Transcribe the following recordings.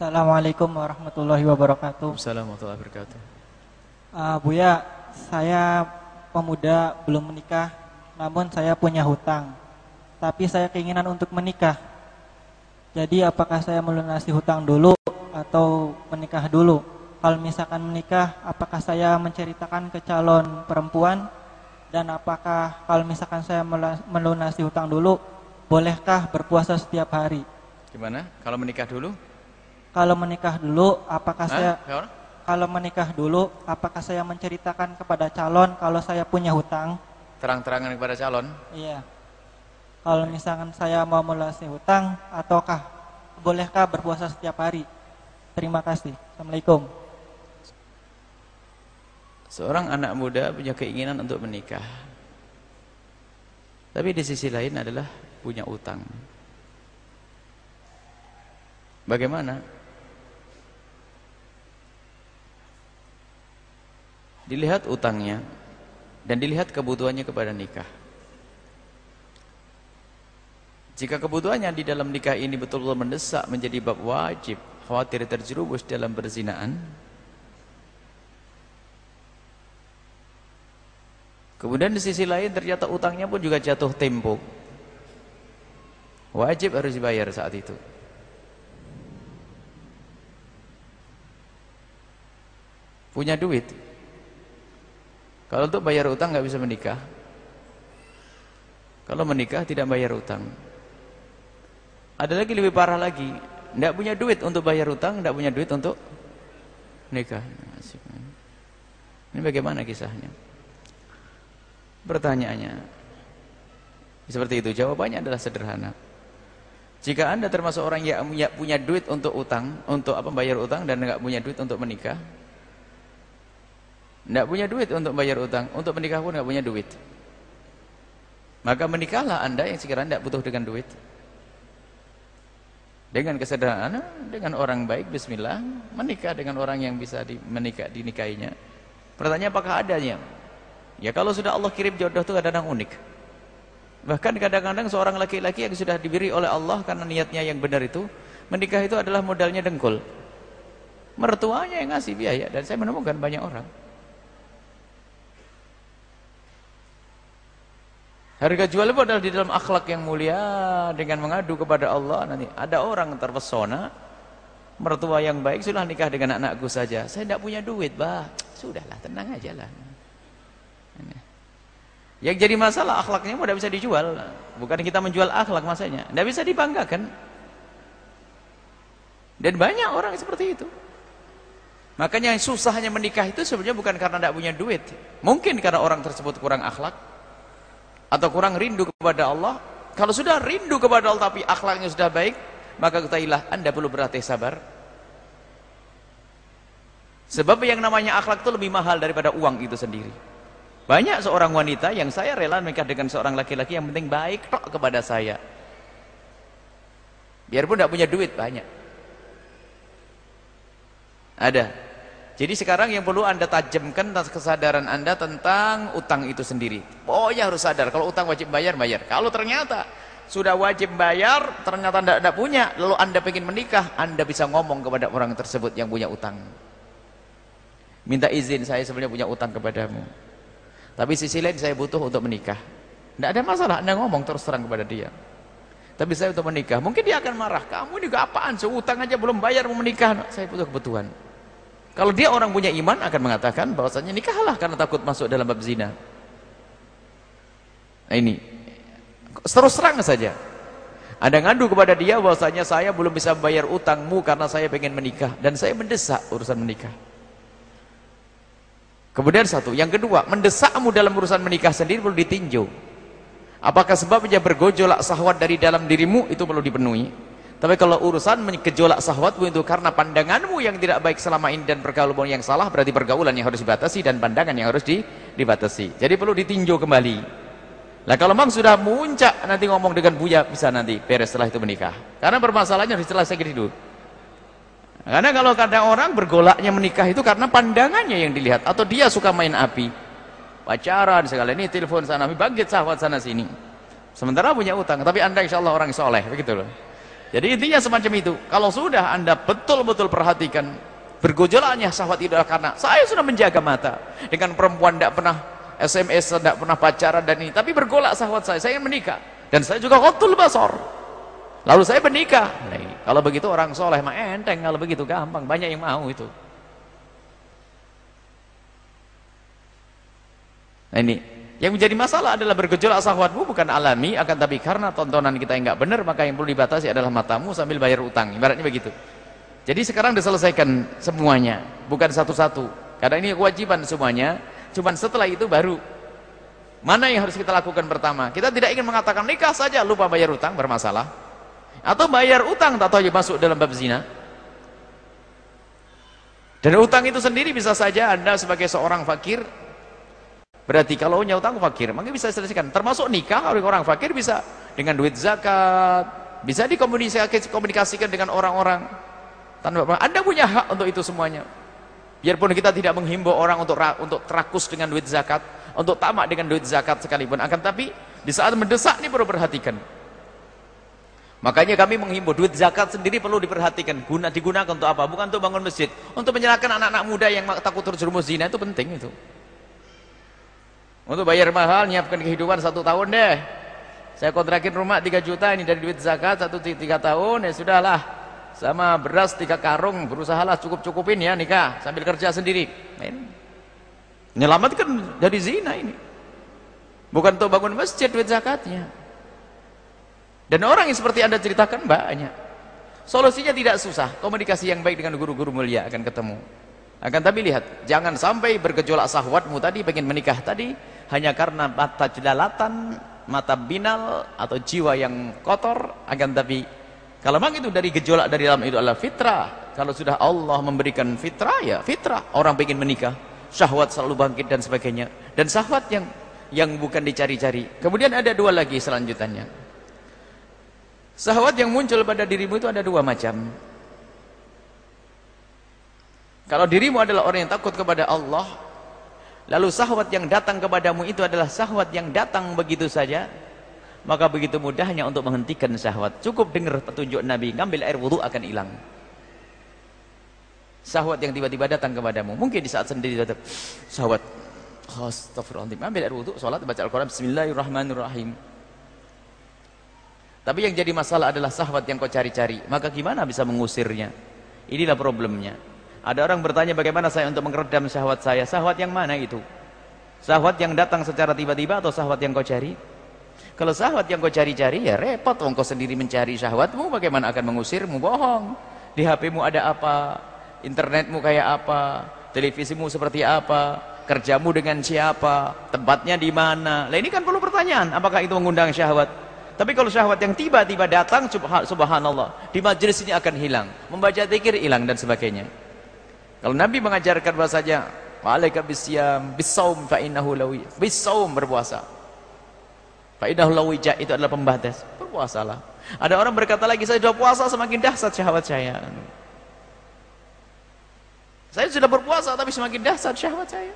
Assalamualaikum warahmatullahi wabarakatuh. Assalamualaikum warahmatullahi wabarakatuh. Uh, Buya, saya pemuda belum menikah, namun saya punya hutang. Tapi saya keinginan untuk menikah. Jadi apakah saya melunasi hutang dulu atau menikah dulu? Kalau misalkan menikah, apakah saya menceritakan ke calon perempuan? Dan apakah kalau misalkan saya melunasi hutang dulu, bolehkah berpuasa setiap hari? Gimana? Kalau menikah dulu? Kalau menikah dulu, apakah Hah? saya kalau menikah dulu, apakah saya menceritakan kepada calon kalau saya punya hutang? Terang-terangan kepada calon? Iya. Kalau misalkan saya mau melunasi hutang, ataukah bolehkah berpuasa setiap hari? Terima kasih. Assalamualaikum. Seorang anak muda punya keinginan untuk menikah. Tapi di sisi lain adalah punya utang. Bagaimana? Dilihat utangnya dan dilihat kebutuhannya kepada nikah. Jika kebutuhannya di dalam nikah ini betul-betul mendesak menjadi bab wajib, khawatir terjerumus dalam berzinaan, Kemudian di sisi lain ternyata utangnya pun juga jatuh tempo. Wajib harus dibayar saat itu. Punya duit. Kalau untuk bayar utang nggak bisa menikah. Kalau menikah tidak bayar utang. Ada lagi lebih parah lagi, tidak punya duit untuk bayar utang, tidak punya duit untuk nikah. Ini bagaimana kisahnya? Pertanyaannya seperti itu. Jawabannya adalah sederhana. Jika anda termasuk orang yang punya duit untuk utang, untuk apa bayar utang dan nggak punya duit untuk menikah, nggak punya duit untuk bayar utang, untuk menikah pun nggak punya duit, maka menikahlah anda yang sekiranya tidak butuh dengan duit. Dengan kesederhanaan, dengan orang baik, Bismillah, menikah dengan orang yang bisa di, menikah, dinikahinya. Pertanyaan apakah adanya? Ya kalau sudah Allah kirim jodoh itu kadang-kadang unik. Bahkan kadang-kadang seorang laki-laki yang sudah diberi oleh Allah karena niatnya yang benar itu, menikah itu adalah modalnya dengkul. Mertuanya yang ngasih biaya dan saya menemukan banyak orang. Harga jual itu adalah di dalam akhlak yang mulia dengan mengadu kepada Allah nanti. Ada orang terpesona mertua yang baik sudah nikah dengan anakku saja. Saya tidak punya duit, bah. Sudahlah, tenang aja lah. Yang jadi masalah akhlaknya tidak bisa dijual. Bukan kita menjual akhlak masanya. Tidak bisa dibanggakan. Dan banyak orang seperti itu. Makanya yang susahnya menikah itu sebenarnya bukan karena tidak punya duit. Mungkin karena orang tersebut kurang akhlak atau kurang rindu kepada Allah. Kalau sudah rindu kepada Allah tapi akhlaknya sudah baik, maka ketahuilah Anda perlu berhati sabar. Sebab yang namanya akhlak itu lebih mahal daripada uang itu sendiri. Banyak seorang wanita yang saya rela menikah dengan seorang laki-laki yang penting baik tok kepada saya. Biarpun tidak punya duit banyak. Ada. Jadi sekarang yang perlu anda tajamkan kesadaran anda tentang utang itu sendiri. Pokoknya harus sadar, kalau utang wajib bayar, bayar. Kalau ternyata sudah wajib bayar, ternyata anda tidak punya, lalu anda ingin menikah, anda bisa ngomong kepada orang tersebut yang punya utang. Minta izin, saya sebenarnya punya utang kepadamu. Tapi sisi lain saya butuh untuk menikah. Tidak ada masalah, anda ngomong terus terang kepada dia. Tapi saya untuk menikah, mungkin dia akan marah. Kamu juga apaan, seutang aja belum bayar mau menikah. Saya butuh kebutuhan. Kalau dia orang punya iman akan mengatakan bahwasanya nikahlah karena takut masuk dalam bab zina. Nah ini, terus terang saja. Ada ngadu kepada dia bahwasanya saya belum bisa bayar utangmu karena saya ingin menikah dan saya mendesak urusan menikah. Kemudian satu, yang kedua, mendesakmu dalam urusan menikah sendiri perlu ditinjau. Apakah sebabnya bergojolak sahwat dari dalam dirimu itu perlu dipenuhi. Tapi kalau urusan gejolak sahwatmu itu karena pandanganmu yang tidak baik selama ini dan pergaulan yang salah berarti pergaulan yang harus dibatasi dan pandangan yang harus di, dibatasi. Jadi perlu ditinjau kembali. Lah kalau memang sudah muncak nanti ngomong dengan Buya bisa nanti beres setelah itu menikah. Karena permasalahannya harus diselesaikan dulu. Karena kalau kadang orang bergolaknya menikah itu karena pandangannya yang dilihat atau dia suka main api. Pacaran segala ini telepon sana bangkit sahabat sana sini. Sementara punya utang, tapi Anda insya Allah orang soleh begitu loh. Jadi intinya semacam itu. Kalau sudah Anda betul-betul perhatikan bergejolaknya syahwat itu karena saya sudah menjaga mata dengan perempuan tidak pernah SMS, tidak pernah pacaran dan ini, tapi bergolak syahwat saya, saya ingin menikah dan saya juga kotul basor. Lalu saya menikah. Nah, kalau begitu orang soleh mah enteng, kalau begitu gampang, banyak yang mau itu. Nah ini yang menjadi masalah adalah bergejolak sahwatmu bukan alami akan tapi karena tontonan kita yang enggak benar maka yang perlu dibatasi adalah matamu sambil bayar utang. Ibaratnya begitu. Jadi sekarang diselesaikan semuanya, bukan satu-satu. Karena ini kewajiban semuanya. Cuman setelah itu baru mana yang harus kita lakukan pertama? Kita tidak ingin mengatakan nikah saja lupa bayar utang bermasalah. Atau bayar utang tak tahu masuk dalam bab zina. Dan utang itu sendiri bisa saja Anda sebagai seorang fakir Berarti kalau punya utang fakir, maka bisa selesaikan. Termasuk nikah orang fakir bisa dengan duit zakat, bisa dikomunikasikan dengan orang-orang. Tanpa Anda punya hak untuk itu semuanya. Biarpun kita tidak menghimbau orang untuk untuk terakus dengan duit zakat, untuk tamak dengan duit zakat sekalipun. Akan tapi di saat mendesak ini perlu perhatikan. Makanya kami menghimbau duit zakat sendiri perlu diperhatikan. Guna digunakan untuk apa? Bukan untuk bangun masjid, untuk menyerahkan anak-anak muda yang takut terjerumus zina itu penting itu. Untuk bayar mahal, nyiapkan kehidupan satu tahun deh. Saya kontrakin rumah 3 juta, ini dari duit zakat, satu tiga tahun, ya sudahlah. Sama beras tiga karung, berusahalah cukup-cukupin ya nikah, sambil kerja sendiri. Menyelamatkan dari zina ini. Bukan untuk bangun masjid duit zakatnya. Dan orang yang seperti anda ceritakan banyak. Solusinya tidak susah, komunikasi yang baik dengan guru-guru mulia akan ketemu. Akan tapi lihat, jangan sampai bergejolak sahwatmu tadi, pengen menikah tadi, hanya karena mata jelalatan, mata binal atau jiwa yang kotor. Akan tapi kalau memang itu dari gejolak dari dalam itu adalah fitrah kalau sudah Allah memberikan fitrah ya fitrah. Orang ingin menikah syahwat selalu bangkit dan sebagainya. Dan syahwat yang yang bukan dicari-cari. Kemudian ada dua lagi selanjutnya syahwat yang muncul pada dirimu itu ada dua macam kalau dirimu adalah orang yang takut kepada Allah Lalu sahwat yang datang kepadamu itu adalah sahwat yang datang begitu saja. Maka begitu mudahnya untuk menghentikan sahwat. Cukup dengar petunjuk Nabi, ngambil air wudhu akan hilang. Sahwat yang tiba-tiba datang kepadamu. Mungkin di saat sendiri datang. Sahwat. Astagfirullahaladzim. Ambil air wudhu, sholat, baca Al-Quran. Bismillahirrahmanirrahim. Tapi yang jadi masalah adalah sahwat yang kau cari-cari. Maka gimana bisa mengusirnya? Inilah problemnya. Ada orang bertanya bagaimana saya untuk meredam syahwat saya. Syahwat yang mana itu? Syahwat yang datang secara tiba-tiba atau syahwat yang kau cari? Kalau syahwat yang kau cari-cari ya repot wong kau sendiri mencari syahwatmu bagaimana akan mengusirmu? Bohong. Di HPmu ada apa? Internetmu kayak apa? Televisimu seperti apa? Kerjamu dengan siapa? Tempatnya di mana? Lah ini kan perlu pertanyaan, apakah itu mengundang syahwat? Tapi kalau syahwat yang tiba-tiba datang subhanallah, di majelis ini akan hilang. Membaca zikir hilang dan sebagainya. Kalau Nabi mengajarkan bahasanya, "Wa'alaika bisyam bisaum fa innahu lawi." Bisaum berpuasa. Fa innahu itu adalah pembatas. Berpuasalah. Ada orang berkata lagi, "Saya sudah puasa semakin dahsyat syahwat saya." Saya sudah berpuasa tapi semakin dahsyat syahwat saya.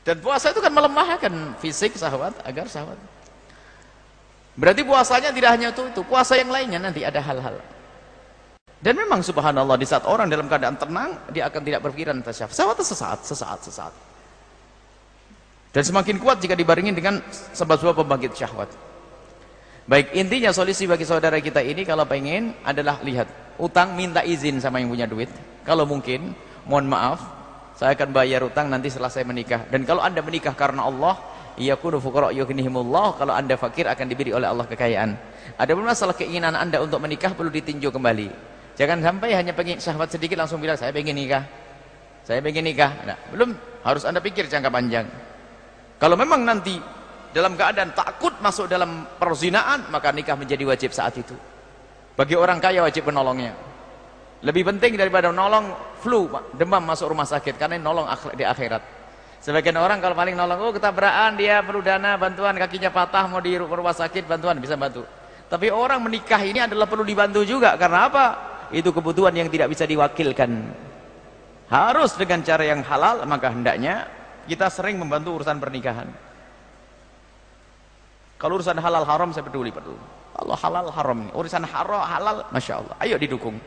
Dan puasa itu kan melemahkan fisik syahwat agar syahwat. Berarti puasanya tidak hanya itu, itu puasa yang lainnya nanti ada hal-hal. Dan memang subhanallah di saat orang dalam keadaan tenang, dia akan tidak berpikiran. Syahwat itu sesaat, sesaat, sesaat. Dan semakin kuat jika dibaringin dengan sebab-sebab pembangkit syahwat. Baik, intinya solusi bagi saudara kita ini kalau pengen adalah lihat, utang minta izin sama yang punya duit. Kalau mungkin, mohon maaf, saya akan bayar utang nanti setelah saya menikah. Dan kalau Anda menikah karena Allah, yakunu fuqara yughnihimullah, kalau Anda fakir akan diberi oleh Allah kekayaan. Ada masalah keinginan Anda untuk menikah perlu ditinjau kembali. Jangan sampai hanya pengen syahwat sedikit langsung bilang saya pengen nikah. Saya pengen nikah. Nah, belum harus Anda pikir jangka panjang. Kalau memang nanti dalam keadaan takut masuk dalam perzinaan, maka nikah menjadi wajib saat itu. Bagi orang kaya wajib menolongnya. Lebih penting daripada menolong flu, demam masuk rumah sakit karena nolong di akhirat. Sebagian orang kalau paling nolong, oh ketabrakan dia perlu dana, bantuan kakinya patah mau di rumah sakit, bantuan bisa bantu. Tapi orang menikah ini adalah perlu dibantu juga karena apa? Itu kebutuhan yang tidak bisa diwakilkan harus dengan cara yang halal maka hendaknya kita sering membantu urusan pernikahan Kalau urusan halal haram saya peduli peduli. Allah halal haram. Urusan haram halal, masya Allah. Ayo didukung.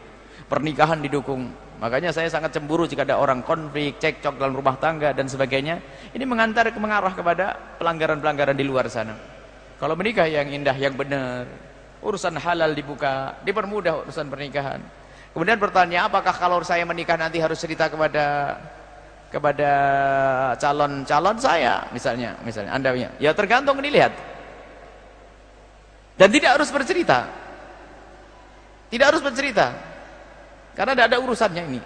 Pernikahan didukung. Makanya saya sangat cemburu jika ada orang konflik, cekcok dalam rumah tangga dan sebagainya. Ini mengantar mengarah kepada pelanggaran-pelanggaran di luar sana. Kalau menikah yang indah, yang benar, urusan halal dibuka, dipermudah urusan pernikahan. Kemudian bertanya, apakah kalau saya menikah nanti harus cerita kepada kepada calon-calon saya misalnya, misalnya Anda punya. Ya tergantung dilihat. Dan tidak harus bercerita. Tidak harus bercerita. Karena tidak ada urusannya ini.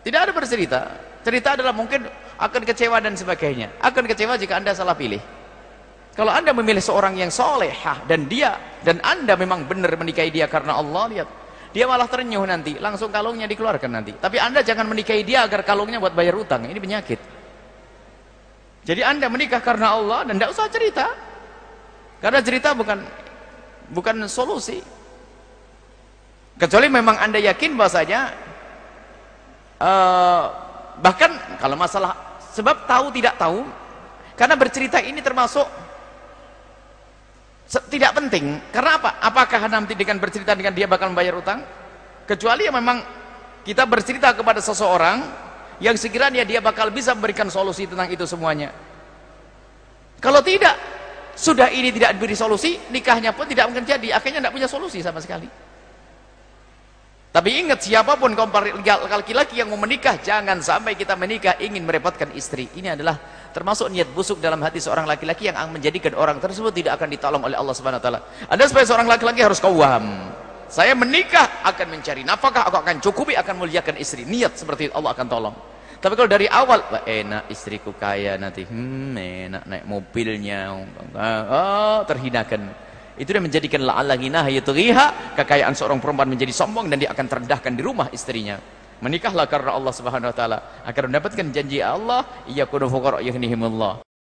Tidak ada bercerita. Cerita adalah mungkin akan kecewa dan sebagainya. Akan kecewa jika Anda salah pilih. Kalau Anda memilih seorang yang solehah dan dia dan Anda memang benar menikahi dia karena Allah, lihat dia malah ternyuh nanti, langsung kalungnya dikeluarkan nanti. Tapi Anda jangan menikahi dia agar kalungnya buat bayar utang. Ini penyakit. Jadi Anda menikah karena Allah dan tidak usah cerita. Karena cerita bukan bukan solusi. Kecuali memang Anda yakin bahasanya uh, bahkan kalau masalah sebab tahu tidak tahu karena bercerita ini termasuk tidak penting. Karena apa? Apakah nanti dengan bercerita dengan dia bakal membayar utang? Kecuali yang memang kita bercerita kepada seseorang yang sekiranya dia bakal bisa memberikan solusi tentang itu semuanya. Kalau tidak, sudah ini tidak diberi solusi, nikahnya pun tidak mungkin jadi. Akhirnya tidak punya solusi sama sekali. Tapi ingat siapa pun kaum laki-laki yang mau menikah, jangan sampai kita menikah ingin merepotkan istri. Ini adalah termasuk niat busuk dalam hati seorang laki-laki yang menjadikan orang tersebut tidak akan ditolong oleh Allah Subhanahu wa taala. Ada supaya seorang laki-laki harus kawam. Saya menikah akan mencari nafkah, aku akan cukupi, akan muliakan istri. Niat seperti itu Allah akan tolong. Tapi kalau dari awal, Wah, enak istriku kaya nanti, hmm, enak naik mobilnya, oh, terhinakan. Itu dia menjadikan la'alla ghinah yatghiha, kekayaan seorang perempuan menjadi sombong dan dia akan terendahkan di rumah istrinya. Menikahlah karena Allah Subhanahu wa taala agar mendapatkan janji Allah, iyakunu fuqara yughnihimullah.